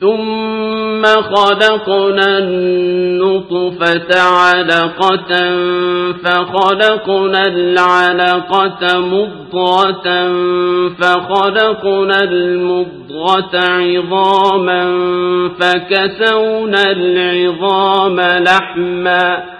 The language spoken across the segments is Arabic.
ثم خلقنا النطفة علقة فخلقنا العلقة مضغة فخلقنا المضغة عظاما فكسونا العظام لحما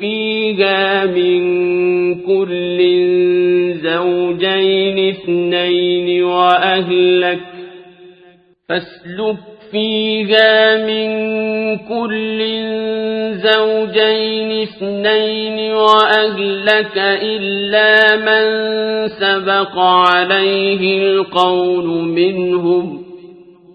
فيها من كل زوجين اثنين وأهلك فاسلك فيها من كل زوجين اثنين وأهلك إلا من سبق عليه القول منهم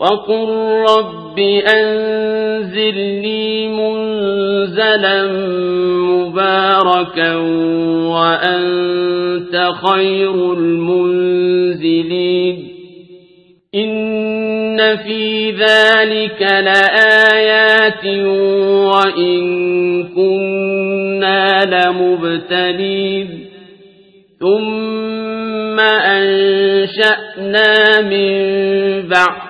وقل رب أنزلني منزلا مباركا وأنت خير المنزلين إن في ذلك لآيات وإن كنا لمبتلين ثم أنشأنا من بعد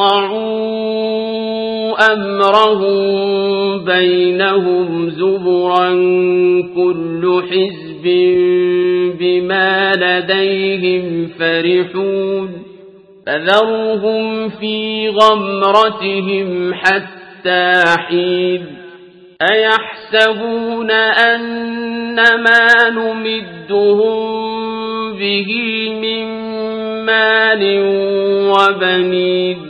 فتقطعوا أمرهم بينهم زبرا كل حزب بما لديهم فرحون فذرهم في غمرتهم حتى حين أيحسبون أن ما نمدهم به من مال وبنين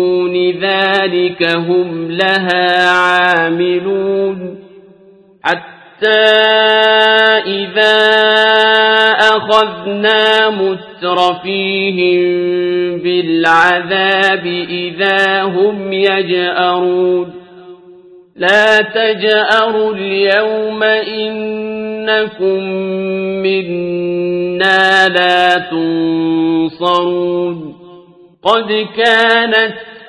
ذلك هم لها عاملون. حتى إذا أخذنا مترفيهم بالعذاب إذا هم يجأرون. لا تجأروا اليوم إنكم منا لا تنصرون. قد كانت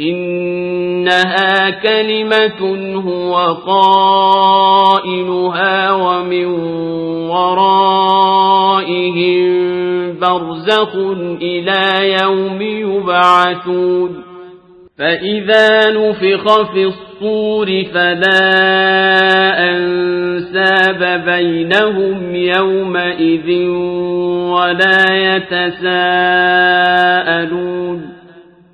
إنها كلمة هو قائلها ومن ورائهم برزخ إلى يوم يبعثون فإذا نفخ في الصور فلا أنساب بينهم يومئذ ولا يتساءلون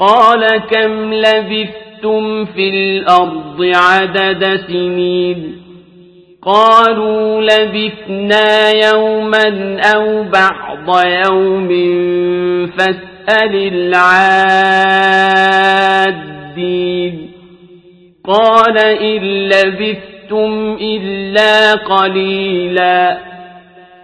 قال كم لبثتم في الأرض عدد سنين قالوا لبثنا يوما أو بعض يوم فاسأل العادين قال إن لبثتم إلا قليلا